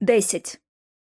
Десять.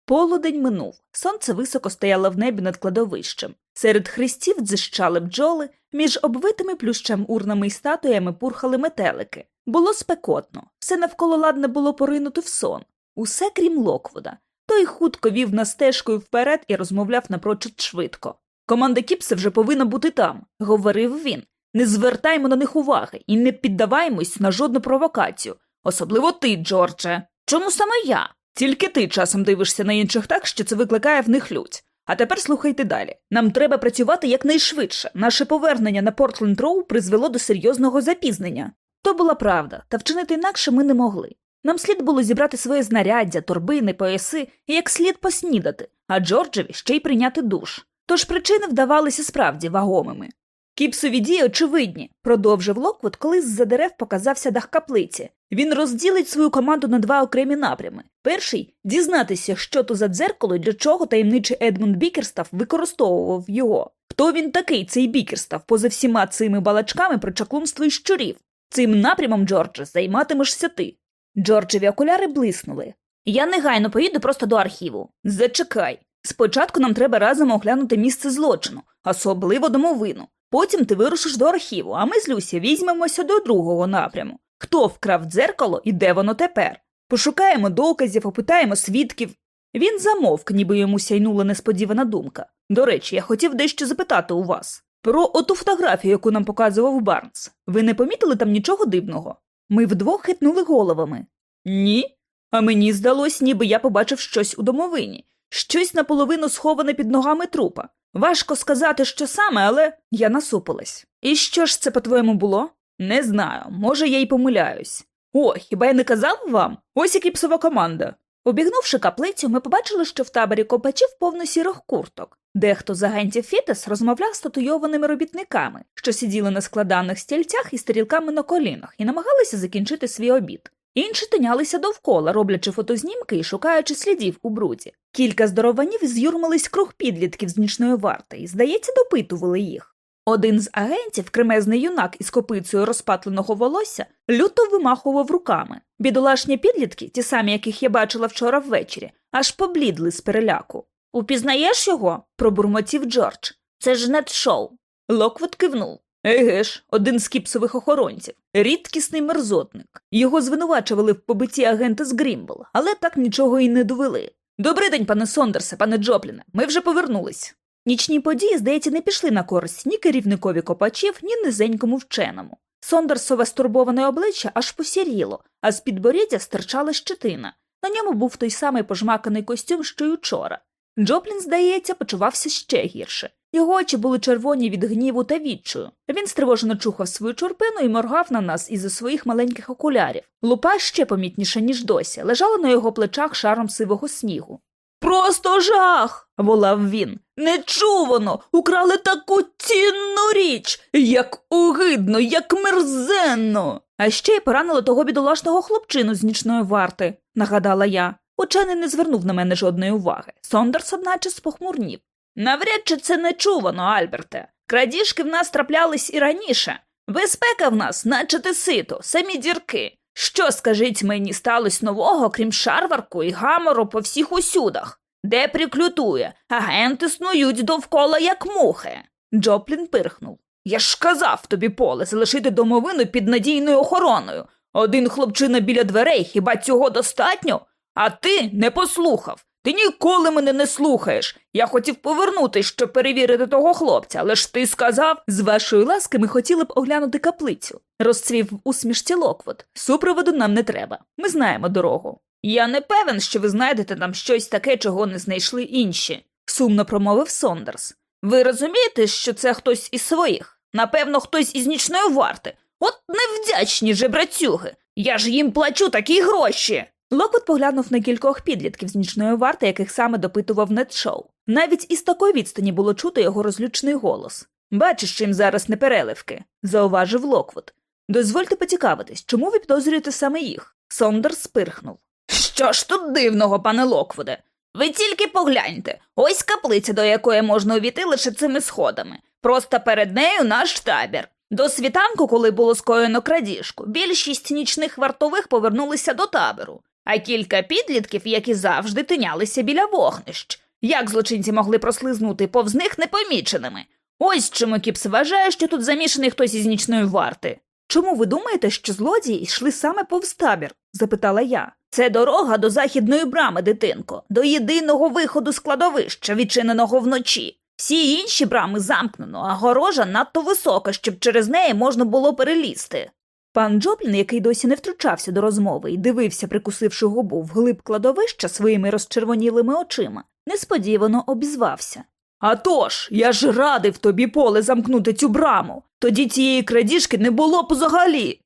Полудень минув. Сонце високо стояло в небі над кладовищем. Серед хрестів дзищали бджоли, між обвитими плющем урнами й статуями пурхали метелики. Було спекотно, все навколо ладне було поринути в сон. Усе крім Локвуда. Той хутко вів нас стежкою вперед і розмовляв напрочуд швидко. Команда Кіпса вже повинна бути там, говорив він. Не звертаймо на них уваги і не піддаваймось на жодну провокацію. Особливо ти, Джордже. Чому саме я? Тільки ти часом дивишся на інших так, що це викликає в них лють. А тепер слухайте далі. Нам треба працювати якнайшвидше. Наше повернення на Портленд Роу призвело до серйозного запізнення. То була правда, та вчинити інакше ми не могли. Нам слід було зібрати своє знаряддя, торбини, пояси і як слід поснідати, а Джорджеві ще й прийняти душ. Тож причини видавалися справді вагомими. Кіпсові дії очевидні, продовжив Локвуд, коли з-за дерев показався дах каплиці. Він розділить свою команду на два окремі напрями. Перший дізнатися, що то за дзеркало і для чого таємничий Едмунд Бікерстав використовував його. Хто він такий, цей Бікерстав, поза всіма цими балачками про чаклунство і щурів? Цим напрямом, Джордже, займатимешся ти. Джорджеві окуляри блиснули. Я негайно поїду просто до архіву. Зачекай. Спочатку нам треба разом оглянути місце злочину, особливо домовину. Потім ти вирушиш до архіву, а ми з Люсі візьмемося до другого напряму. Хто вкрав дзеркало і де воно тепер? Пошукаємо доказів, опитаємо свідків. Він замовк, ніби йому сяйнула несподівана думка. До речі, я хотів дещо запитати у вас. Про оту фотографію, яку нам показував Барнс. Ви не помітили там нічого дивного? Ми вдвох хитнули головами. Ні. А мені здалось, ніби я побачив щось у домовині, щось наполовину сховане під ногами трупа. Важко сказати, що саме, але я насупилась. І що ж це, по-твоєму, було? Не знаю, може, я й помиляюсь. О, хіба я не казав вам? Ось і кіпсова команда. Обігнувши каплицю, ми побачили, що в таборі копачів повно сірих курток. Дехто з агентів Фітес розмовляв з татуйованими робітниками, що сиділи на складаних стільцях і стрілками на колінах, і намагалися закінчити свій обід. Інші тинялися довкола, роблячи фотознімки і шукаючи слідів у бруді. Кілька здорованів з'юрмились круг підлітків з нічної варти і, здається, допитували їх. Один з агентів, кремезний юнак із копицею розпатленого волосся, люто вимахував руками. Бідолашні підлітки, ті самі, яких я бачила вчора ввечері, аж поблідли з переляку. Упізнаєш його? пробурмотів Джордж. Це ж Нед Шоу. Локвуд кивнув. Еге ж, один з кіпсових охоронців, рідкісний мерзотник. Його звинувачували в побитті агента з Грімбл, але так нічого і не довели. Добрий день, пане Сондерсе, пане Джопліне, ми вже повернулись. Нічні події, здається, не пішли на користь ні керівникові копачів, ні низенькому вченому. Сондерсове стурбоване обличчя аж посіріло, а з підборіддя стирчала щетина. На ньому був той самий пожмаканий костюм, що й учора. Джоплін, здається, почувався ще гірше. Його очі були червоні від гніву та відчую. Він стривожено чухав свою чорпину і моргав на нас із-за своїх маленьких окулярів. Лупа ще помітніша, ніж досі, лежала на його плечах шаром сивого снігу. Просто жах. волав він. Нечувано, украли таку цінну річ, як огидно, як мерзенно. А ще й поранили того бідолашного хлопчину з нічної варти, нагадала я. Учений не звернув на мене жодної уваги. Сондерс, одначе, спохмурнів. Навряд чи це не чувано, Альберте. Крадіжки в нас траплялись і раніше. Безпека в нас, наче ти сито, самі дірки. Що, скажіть мені, сталося нового, крім шарварку і гамору по всіх усюдах? Де приклютує? Агенти снують довкола, як мухи. Джоплін пирхнув. Я ж казав тобі, поле, залишити домовину під надійною охороною. Один хлопчина біля дверей, хіба цього достатньо? А ти не послухав. Ти ніколи мене не слухаєш. Я хотів повернутись, щоб перевірити того хлопця, але ж ти сказав, з вашої ласки ми хотіли б оглянути каплицю. Розцвів в усмішці Локвот. Супроводу нам не треба. Ми знаємо дорогу. Я не певен, що ви знайдете там щось таке, чого не знайшли інші, сумно промовив Сондерс. Ви розумієте, що це хтось із своїх? Напевно, хтось із нічної варти. От невдячні жебрацюги. Я ж їм плачу такі гроші. Локвуд поглянув на кількох підлітків з нічної варти, яких саме допитував Нед Шоу. Навіть із такої відстані було чути його розлючений голос. Бачиш, їм зараз не переливки, зауважив Локвуд. Дозвольте поцікавитись, чому ви підозрюєте саме їх? Сондерс пирхнув. Що ж тут дивного, пане Локвуде? Ви тільки погляньте ось каплиця, до якої можна увійти лише цими сходами. Просто перед нею наш табір. До світанку, коли було скоєно крадіжку, більшість нічних вартових повернулися до табору. А кілька підлітків, які завжди тинялися біля вогнищ. Як злочинці могли прослизнути повз них непоміченими? Ось чому Кіпс вважає, що тут замішаний хтось із нічної варти. Чому ви думаєте, що злодії йшли саме повз табір? запитала я. Це дорога до західної брами, дитинко, до єдиного виходу з кладовища, відчиненого вночі. Всі інші брами замкнено, а горожа надто висока, щоб через неї можна було перелізти. Пан Джоплін, який досі не втручався до розмови і дивився, прикусивши губу вглиб кладовища своїми розчервонілими очима, несподівано обізвався. «А тож, я ж радив тобі поле замкнути цю браму. Тоді цієї крадіжки не було б взагалі.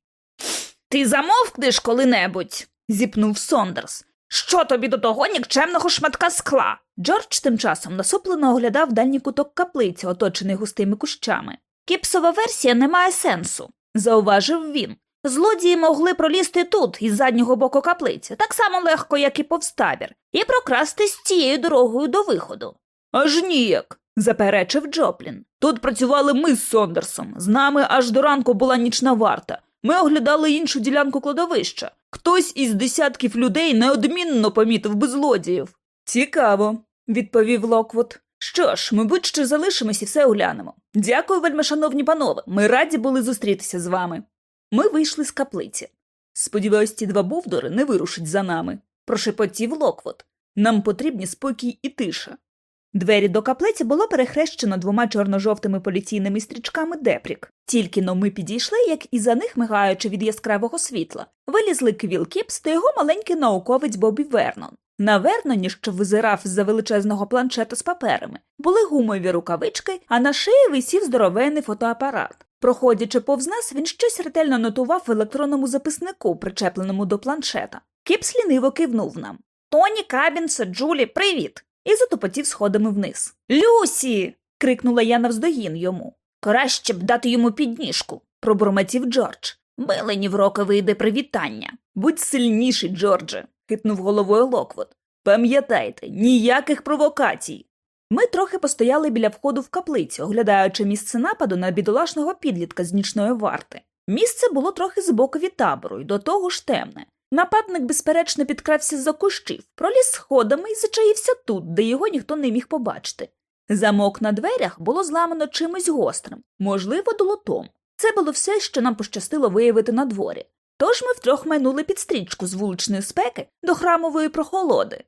Ти замовкнеш коли-небудь? зіпнув Сондерс. Що тобі до того нікчемного шматка скла? Джордж тим часом насуплено оглядав дальній куток каплиці, оточений густими кущами. Кіпсова версія не має сенсу, зауважив він. Злодії могли пролізти тут, із заднього боку каплиці, так само легко, як і повстабір, і прокрастись цією дорогою до виходу. Аж ніяк, заперечив Джоплін. Тут працювали ми з Сондерсом. З нами аж до ранку була нічна варта. Ми оглядали іншу ділянку кладовища. Хтось із десятків людей неодмінно помітив би злодіїв. Цікаво, відповів Локвуд. Що ж, ми будь-що залишимось і все оглянемо. Дякую, вельмишановні панове. Ми раді були зустрітися з вами. Ми вийшли з каплиці. Сподіваюсь, ті два бовдори не вирушать за нами, прошепотів Локвуд. Нам потрібні спокій і тиша. Двері до каплиці було перехрещено двома чорно-жовтими поліційними стрічками депрік. Тільки-но ми підійшли, як із-за них, мигаючи від яскравого світла, вилізли Квіл Кіпс та його маленький науковець Бобі Вернон. На Верноні, що визирав з-за величезного планшета з паперами, були гумові рукавички, а на шиї висів здоровенний фотоапарат. Проходячи повз нас, він щось ретельно нотував в електронному записнику, причепленому до планшета. Кіпс ліниво кивнув нам. Тоні, Кабінсе, Джулі, привіт! і затопотів сходами вниз. Люсі. крикнула я навздогін йому. Краще б дати йому підніжку, пробурмотів Джордж. Мелені в роки вийде привітання. Будь сильніший, Джордже, хитнув головою Локвуд. Пам'ятайте, ніяких провокацій. Ми трохи постояли біля входу в каплицю, оглядаючи місце нападу на бідолашного підлітка з нічної варти. Місце було трохи збоку від табору і до того ж темне. Нападник, безперечно, підкрався за кущів, проліз сходами і зачаївся тут, де його ніхто не міг побачити. Замок на дверях було зламано чимось гострим, можливо, долотом. Це було все, що нам пощастило виявити на дворі. Тож ми втрьох майнули під стрічку з вуличної спеки до храмової прохолоди.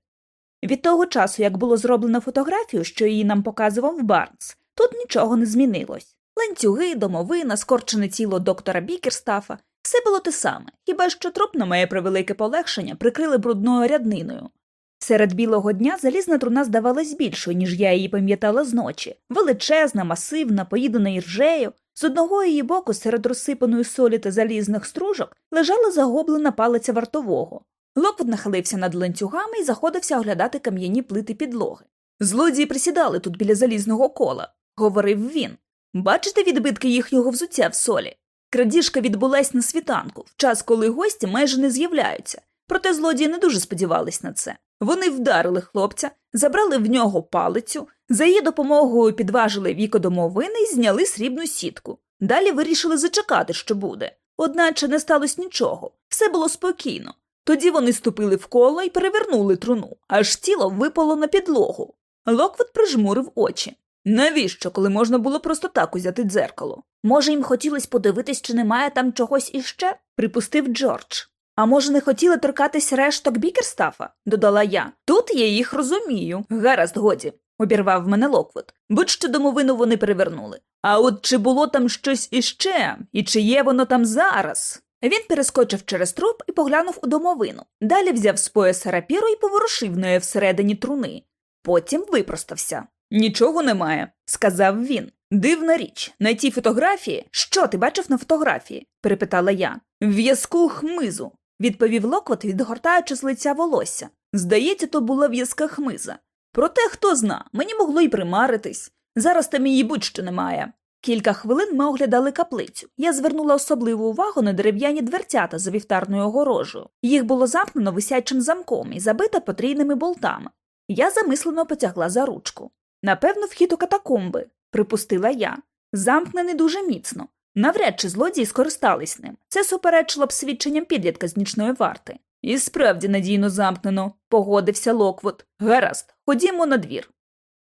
Від того часу, як було зроблено фотографію, що її нам показував Барнс, тут нічого не змінилось. Ланцюги, домовина, скорчене тіло доктора Бікерстафа, все було те саме, хіба що труп на моє превелике полегшення прикрили брудною рядниною. Серед білого дня залізна труна здавалась більшою, ніж я її пам'ятала зночі. Величезна, масивна, поїдена іржею. З одного її боку, серед розсипаної солі та залізних стружок, лежала загублена палиця вартового. Локвуд нахилився над ланцюгами і заходився оглядати кам'яні плити підлоги. Злодії присідали тут біля залізного кола, говорив він. Бачите відбитки їхнього взуття в солі? Крадіжка відбулась на світанку, в час, коли гості майже не з'являються. Проте злодії не дуже сподівались на це. Вони вдарили хлопця, забрали в нього палицю, за її допомогою підважили віко домовини і зняли срібну сітку. Далі вирішили зачекати, що буде. Одначе не сталося нічого, все було спокійно. Тоді вони ступили в коло і перевернули труну, аж тіло випало на підлогу. Локвуд прижмурив очі. Навіщо, коли можна було просто так узяти дзеркало? Може, їм хотілося подивитись, чи немає там чогось іще? припустив Джордж. А може, не хотіли торкатись решток бікерстафа? додала я. Тут я їх розумію. Гаразд, годі, обірвав мене Локвуд. Будь-що домовину вони перевернули. А от чи було там щось іще, і чи є воно там зараз? Він перескочив через труп і поглянув у домовину. Далі взяв з пояса рапіру і поворушив нею всередині труни. Потім випростався. Нічого немає, сказав він. Дивна річ, на тій фотографії. Що ти бачив на фотографії? перепитала я. В'язку хмизу, відповів Локвот, відгортаючи з лиця волосся. Здається, то була в'язка хмиза. Проте хто зна, мені могло й примаритись. Зараз там її будь-що немає. Кілька хвилин ми оглядали каплицю. Я звернула особливу увагу на дерев'яні дверцята за вівтарною огорожею. Їх було замкнено висячим замком і забито потрійними болтами. Я замислено потягла за ручку. Напевно, вхід у катакомби, припустила я. Замкнений дуже міцно. Навряд чи злодії скористались ним. Це суперечило б свідченням підлітка з нічної варти. І справді надійно замкнено, погодився Локвуд. Гаразд, ходімо на двір.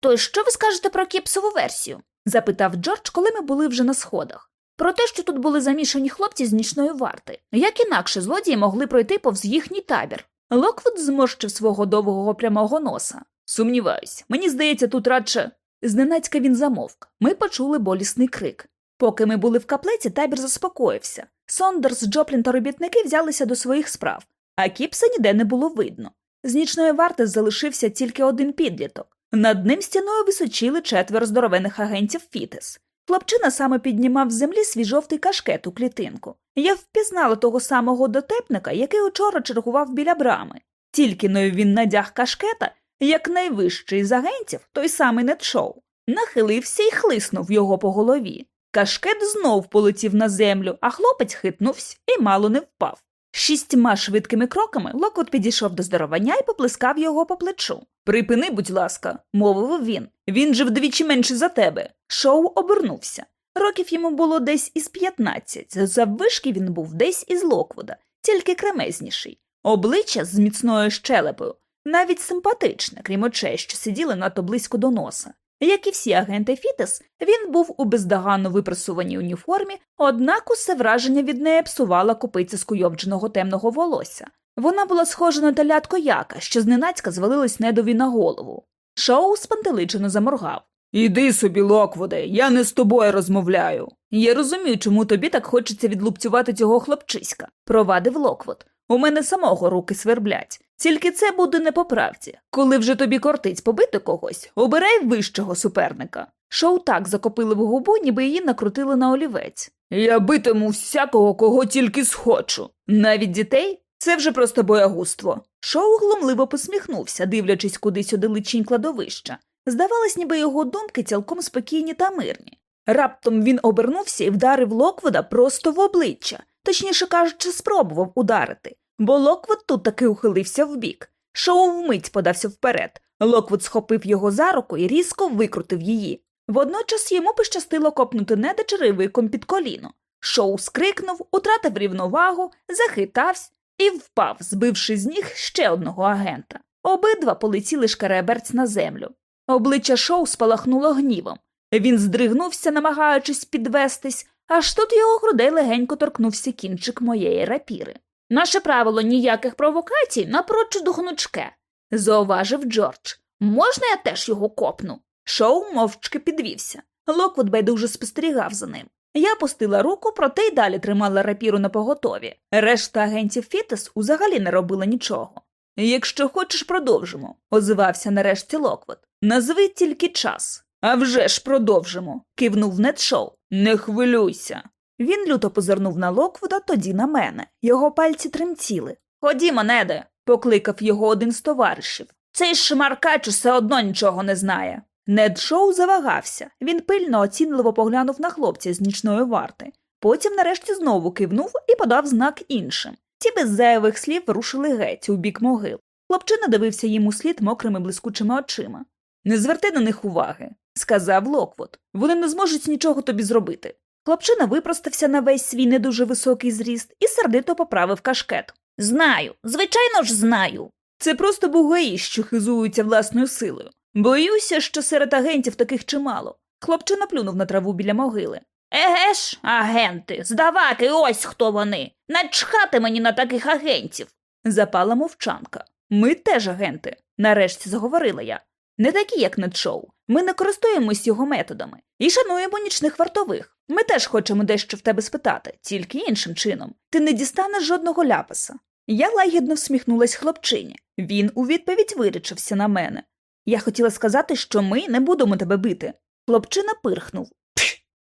То що ви скажете про кіпсову версію? запитав Джордж, коли ми були вже на сходах. Про те, що тут були замішані хлопці з нічної варти. Як інакше злодії могли пройти повз їхній табір? Локвуд зморщив свого довгого прямого носа. Сумніваюсь, мені здається, тут радше. Зненацька він замовк. Ми почули болісний крик. Поки ми були в каплиці, табір заспокоївся. Сондерс, Джоплін та робітники взялися до своїх справ, а кіпса ніде не було видно. З нічної варти залишився тільки один підліток. Над ним стіною височили четверо здоровених агентів Фітес. Хлопчина саме піднімав з землі свій жовтий кашкет у клітинку. Я впізнала того самого дотепника, який учора чергував біля брами. Тільки но він надяг кашкета, як найвищий з агентів, той самий Нетшоу, нахилився і хлиснув його по голові. Кашкет знов полетів на землю, а хлопець хитнувся і мало не впав. Шістьма швидкими кроками Локот підійшов до здоровання і поплескав його по плечу. Припини, будь ласка, мовив він. Він же вдвічі менше за тебе. Шоу обернувся. Років йому було десь із п'ятнадцять. Заввишки він був десь із Локвуда, тільки кремезніший. Обличчя з міцною щелепою, навіть симпатичне, крім очей, що сиділи надто близько до носа. Як і всі агенти Фітес, він був у бездоганно випрасуваній уніформі, однак усе враження від неї псувала копиця скуйовдженого темного волосся. Вона була схожа на телятко яка, що зненацька звалилась Недові на голову. Шоу спантеличено заморгав. Іди собі, Локвуде, я не з тобою розмовляю. Я розумію, чому тобі так хочеться відлупцювати цього хлопчиська, провадив Локвуд. У мене самого руки сверблять. Тільки це буде не по правді. Коли вже тобі кортить побити когось, обирай вищого суперника. Шоу так закопилив губу, ніби її накрутили на олівець. Я битиму всякого, кого тільки схочу. Навіть дітей це вже просто боягузтво. Шоу глумливо посміхнувся, дивлячись кудись у далечінь кладовища. Здавалось, ніби його думки цілком спокійні та мирні. Раптом він обернувся і вдарив Локвода просто в обличчя, точніше кажучи, спробував ударити, бо Локвуд тут таки ухилився вбік. Шоу вмить подався вперед. Локвуд схопив його за руку і різко викрутив її. Водночас йому пощастило копнути Неда черевиком під коліно. Шоу скрикнув, утратив рівновагу, захитався і впав, збивши з ніг ще одного агента. Обидва полетіли шкареберць на землю. Обличчя Шоу спалахнуло гнівом. Він здригнувся, намагаючись підвестись, аж тут його грудей легенько торкнувся кінчик моєї рапіри. Наше правило ніяких провокацій напрочуд гнучке, зауважив Джордж. Можна я теж його копну? Шоу мовчки підвівся. Локвуд байдуже спостерігав за ним. Я опустила руку, проте й далі тримала рапіру на поготові. Решта агентів Фітес узагалі не робила нічого. Якщо хочеш, продовжимо, озвався нарешті Локвуд. Назви тільки час. «Авжеж продовжимо, кивнув Нед Шоу. Не хвилюйся. Він люто позирнув на Локвуда, тоді на мене. Його пальці тремтіли. Ходімо, Неде, покликав його один з товаришів. Цей шмаркач усе одно нічого не знає. Нед Шоу завагався. Він пильно оцінливо поглянув на хлопця з нічної варти. Потім нарешті знову кивнув і подав знак іншим. Ті без зайвих слів рушили геть у бік могил. Хлопчина дивився їм у слід мокрими блискучими очима. Не зверти на них уваги, сказав Локвуд. Вони не зможуть нічого тобі зробити. Хлопчина випростався на весь свій не дуже високий зріст і сердито поправив кашкет. Знаю, звичайно ж, знаю. Це просто бугаї, що хизуються власною силою. Боюся, що серед агентів таких чимало. Хлопчина плюнув на траву біля могили. Еге ж, агенти, здавати, ось хто вони. Начхати мені на таких агентів. Запала мовчанка. Ми теж агенти, нарешті заговорила я. Не такі, як Недшоу. Ми не користуємось його методами і шануємо нічних вартових. Ми теж хочемо дещо в тебе спитати, тільки іншим чином. Ти не дістанеш жодного ляпаса. Я лагідно всміхнулась хлопчині. Він у відповідь вирічився на мене. Я хотіла сказати, що ми не будемо тебе бити. Хлопчина пирхнув.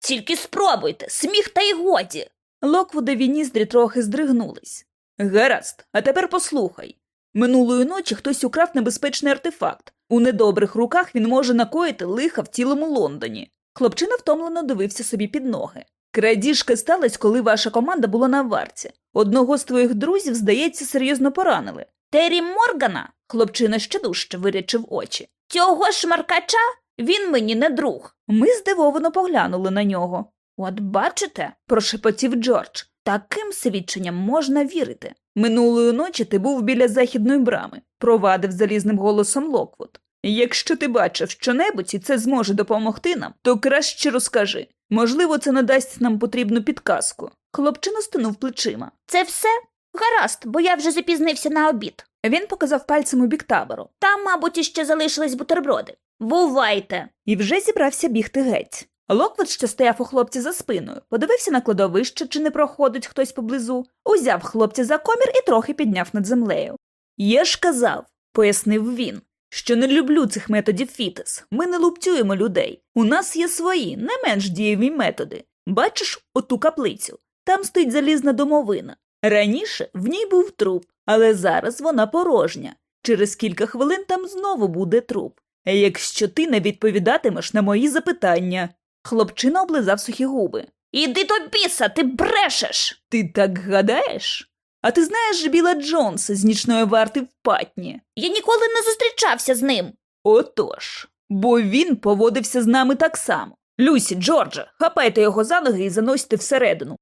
Тільки спробуйте, сміх та й годі. Локвудові ніздрі трохи здригнулись. Гаразд, а тепер послухай. Минулої ночі хтось украв небезпечний артефакт. У недобрих руках він може накоїти лиха в цілому Лондоні. Хлопчина втомлено дивився собі під ноги. Крадіжка сталася, коли ваша команда була на варці. Одного з твоїх друзів, здається, серйозно поранили. Террі Моргана, Хлопчина ще дужче вирячив очі. цього шмаркача, він мені не друг. Ми здивовано поглянули на нього. От бачите, Прошепотів Джордж. Таким свідченням можна вірити. Минулої ночі ти був біля західної брами, провадив залізним голосом Локвуд. Якщо ти бачив щонебудь і це зможе допомогти нам, то краще розкажи. Можливо, це надасть нам потрібну підказку. Хлопчина стенув плечима. Це все? Гаразд, бо я вже запізнився на обід. Він показав пальцем у бік табору Там, мабуть, іще залишились бутерброди. Бувайте. і вже зібрався бігти геть. Локвуд, що стояв у хлопці за спиною, подивився на кладовище, чи не проходить хтось поблизу, узяв хлопця за комір і трохи підняв над землею. Я ж казав, пояснив він, що не люблю цих методів Фітес. Ми не лупцюємо людей. У нас є свої, не менш дієві методи. Бачиш оту каплицю? Там стоїть залізна домовина. Раніше в ній був труп, але зараз вона порожня. Через кілька хвилин там знову буде труп. Якщо ти не відповідатимеш на мої запитання. Хлопчина облизав сухі губи. Іди до біса, ти брешеш. Ти так гадаєш? А ти знаєш Біла Джонса з нічної варти в патні? Я ніколи не зустрічався з ним. Отож, бо він поводився з нами так само. Люсі, Джордже, хапайте його за ноги і заносьте всередину.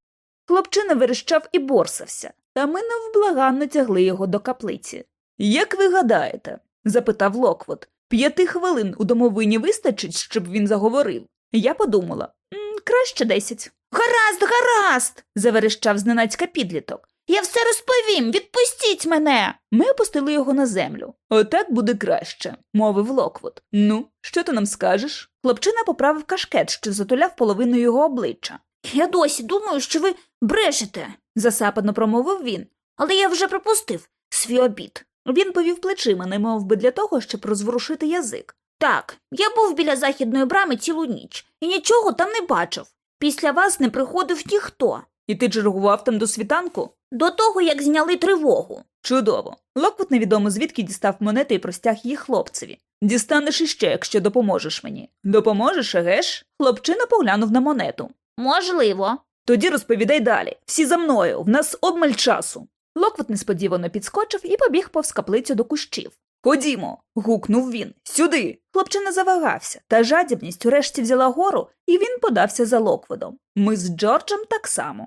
Хлопчина верещав і борсався, та ми невблаганно тягли його до каплиці. Як ви гадаєте? запитав Локвуд. П'яти хвилин у домовині вистачить, щоб він заговорив. Я подумала «М, краще десять. Гаразд, гаразд. заверещав зненацька підліток. Я все розповім. Відпустіть мене. Ми опустили його на землю. Отак буде краще, мовив Локвуд. Ну, що ти нам скажеш? Хлопчина поправив кашкет, що затуляв половину його обличчя. Я досі думаю, що ви брешете, Засапано промовив він. але я вже пропустив свій обід. Він повів плечима, немов би для того, щоб розворушити язик. Так, я був біля західної брами цілу ніч і нічого там не бачив. Після вас не приходив ніхто. І ти чергував там до світанку? До того, як зняли тривогу. Чудово. Локвуд невідомо звідки дістав монети і простяг їх хлопцеві. Дістанеш іще, якщо допоможеш мені. Допоможеш, егеш? Хлопчина поглянув на монету. Можливо. Тоді розповідай далі. Всі за мною, в нас обмаль часу. Локвуд несподівано підскочив і побіг повз каплицю до кущів. Ходімо. гукнув він. Сюди. Хлопчина завагався, та жадібність урешті взяла гору, і він подався за Локвудом. Ми з Джорджем так само.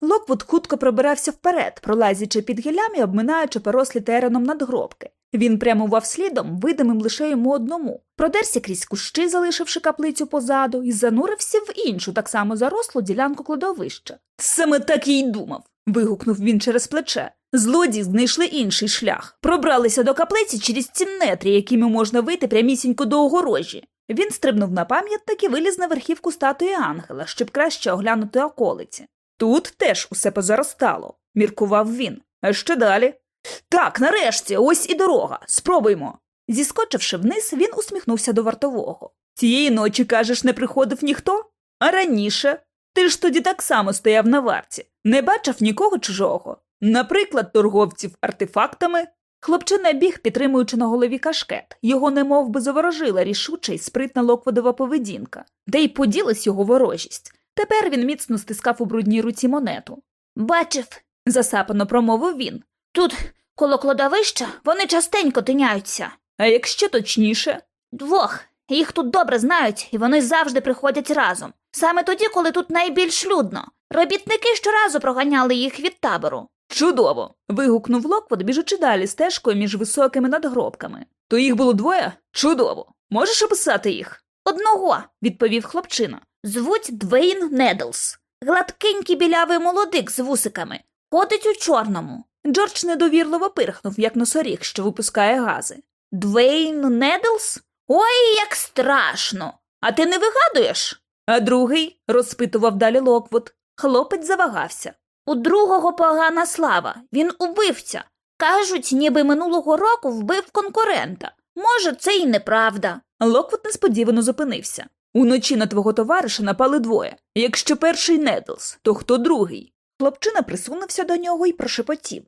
Локвуд хутко пробирався вперед, пролазячи під гіллями і обминаючи порослі тереном надгробки. Він прямував слідом, видимим лише йому одному, продерся крізь кущі, залишивши каплицю позаду, і занурився в іншу, так само зарослу ділянку кладовища. Саме так я й думав. вигукнув він через плече. Злодії знайшли інший шлях, пробралися до каплиці через ці нетрі, якими можна вийти прямісінько до огорожі. Він стрибнув на пам'ятник і виліз на верхівку статуї ангела, щоб краще оглянути околиці. Тут теж усе позаростало, міркував він. А що далі? Так, нарешті, ось і дорога. Спробуймо. Зіскочивши вниз, він усміхнувся до вартового. Цієї ночі, кажеш, не приходив ніхто? А раніше? Ти ж тоді так само стояв на варті, не бачив нікого чужого. Наприклад, торговців артефактами. Хлопчина біг, підтримуючи на голові кашкет. Його немов би заворожила рішуча й спритна локвудова поведінка, де й поділась його ворожість. Тепер він міцно стискав у брудній руці монету. Бачив, Засапано промовив він. Тут, коло кладовища, вони частенько тиняються. А якщо точніше, Двох. Їх тут добре знають, і вони завжди приходять разом. Саме тоді, коли тут найбільш людно. Робітники щоразу проганяли їх від табору. чудово. вигукнув Локвуд, біжучи далі стежкою між високими надгробками. То їх було двоє? Чудово. Можеш описати їх? Одного, відповів хлопчина. звуть Двейн Недлс. Гладкенький білявий молодик з вусиками. Ходить у чорному. Джордж недовірливо пирхнув, як носоріг, що випускає гази. Двейн Недлс? Ой, як страшно. А ти не вигадуєш? А другий розпитував далі Локвуд. Хлопець завагався. У другого погана слава. Він убивця. Кажуть, ніби минулого року вбив конкурента. Може, це і неправда. Локвуд несподівано зупинився. Уночі на твого товариша напали двоє. Якщо перший Недлс, то хто другий? Хлопчина присунувся до нього і прошепотів.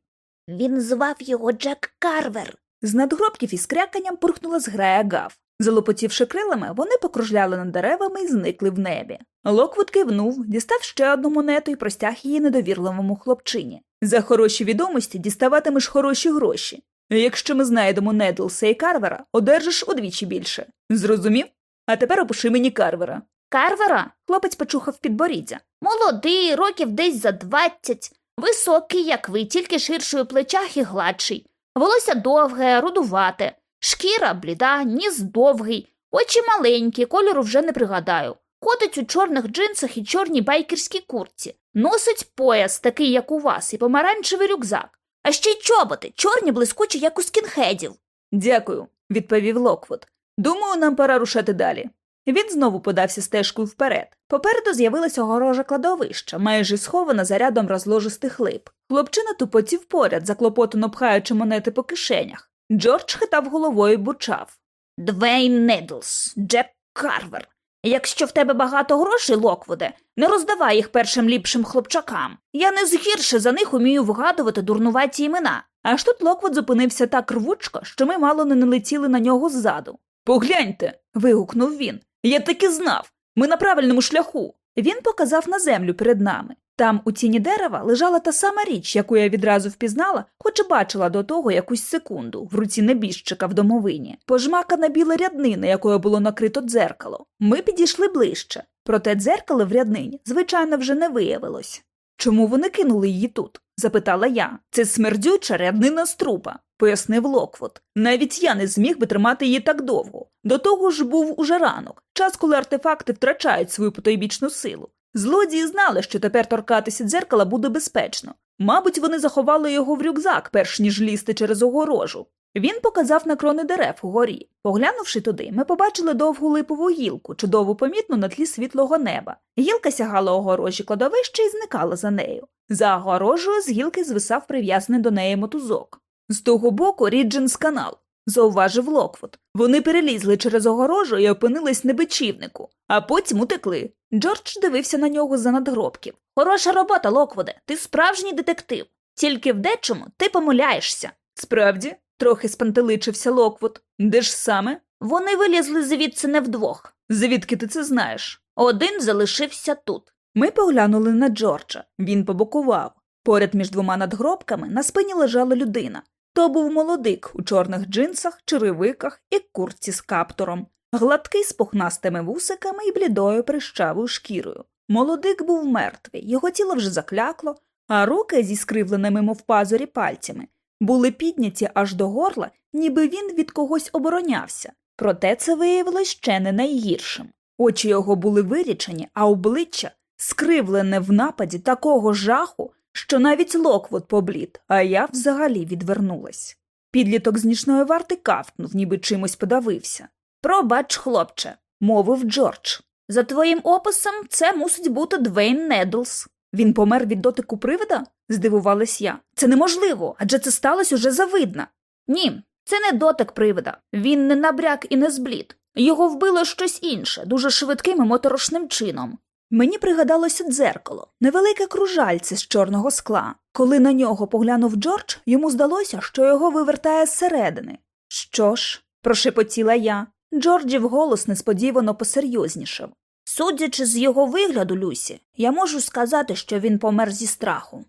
Він звав його Джек Карвер. З надгробків із кряканням пурхнула зграя гав. Залопотівши крилами, вони покружляли над деревами і зникли в небі. Локвуд кивнув, дістав ще одну монету і простяг її недовірливому хлопчині. За хороші відомості діставатимеш хороші гроші. Якщо ми знайдемо Недлса і Карвера, одержиш удвічі більше. Зрозумів? А тепер опиши мені Карвера. Карвера? Хлопець почухав підборіддя. Молодий, років десь за двадцять. Високий, як ви, тільки ширший у плечах і гладший. Волосся довге, рудувате, шкіра бліда, ніс довгий, очі маленькі, кольору вже не пригадаю. Ходить у чорних джинсах і чорній байкерській куртці, носить пояс, такий, як у вас, і помаранчевий рюкзак, а ще й чоботи, чорні блискучі, як у скінхедів. Дякую, відповів Локвуд. Думаю, нам пора рушати далі. Він знову подався стежкою вперед. Попереду з'явилася огорожа кладовища, майже схована за рядом розложистих лип. Хлопчина тупотів поряд, заклопотано пхаючи монети по кишенях. Джордж хитав головою і бурчав. Двейн Недлс, Джек Карвер. Якщо в тебе багато грошей, Локвуде, не роздавай їх першим ліпшим хлопчакам. Я не згірше за них умію вгадувати дурнуваті імена. Аж тут Локвуд зупинився так рвучко, що ми мало не налетіли на нього ззаду. Погляньте. вигукнув він. Я таки знав. Ми на правильному шляху. Він показав на землю перед нами. Там, у тіні дерева, лежала та сама річ, яку я відразу впізнала, хоч і бачила до того якусь секунду в руці небіжчика в домовині, пожмакана біла ряднина, якою було накрито дзеркало. Ми підійшли ближче, проте дзеркало в ряднині, звичайно, вже не виявилось. Чому вони кинули її тут? запитала я. Це смердюча ряднина з трупа, пояснив Локвуд. Навіть я не зміг би тримати її так довго. До того ж був уже ранок, час, коли артефакти втрачають свою потойбічну силу. Злодії знали, що тепер торкатися дзеркала буде безпечно. Мабуть, вони заховали його в рюкзак, перш ніж лізти через огорожу. Він показав на крони дерев угорі. Поглянувши туди, ми побачили довгу липову гілку, чудово помітну на тлі світлого неба. Гілка сягала огорожі кладовища і зникала за нею. За огорожею з гілки звисав прив'язаний до неї мотузок. З того боку Рідженс канал, зауважив Локвуд. Вони перелізли через огорожу і опинились на бичівнику, а потім утекли. Джордж дивився на нього з-за надгробків. Хороша робота, Локвуде, ти справжній детектив. Тільки в дечому ти помиляєшся. Справді, трохи спантеличився Локвуд. Де ж саме? Вони вилізли звідси не вдвох. Звідки ти це знаєш? Один залишився тут. Ми поглянули на Джорджа. Він побокував. Поряд між двома надгробками на спині лежала людина. То був молодик у чорних джинсах, черевиках і куртці з каптуром, гладкий з пухнастими вусиками і блідою прищавою шкірою. Молодик був мертвий, його тіло вже заклякло, а руки зі скривленими, мов пазурі пальцями, були підняті аж до горла, ніби він від когось оборонявся. Проте це виявилось ще не найгіршим. Очі його були вирічені, а обличчя скривлене в нападі такого жаху, що навіть Локвуд поблід, а я взагалі відвернулась. Підліток з нічної варти кавкнув, ніби чимось подавився. Пробач, хлопче, Мовив Джордж. за твоїм описом це мусить бути Двейн Недлс. Він помер від дотику привида? здивувалась я. Це неможливо, адже це сталося уже завидно. Ні, це не дотик привида. Він не набряк і не зблід. Його вбило щось інше, дуже швидким і моторошним чином. Мені пригадалося дзеркало, невелике кружальце з чорного скла. Коли на нього поглянув Джордж, йому здалося, що його вивертає зсередини. Що ж, прошепотіла я. Джорджів голос несподівано посерйознішав. Судячи з його вигляду, Люсі, я можу сказати, що він помер зі страху.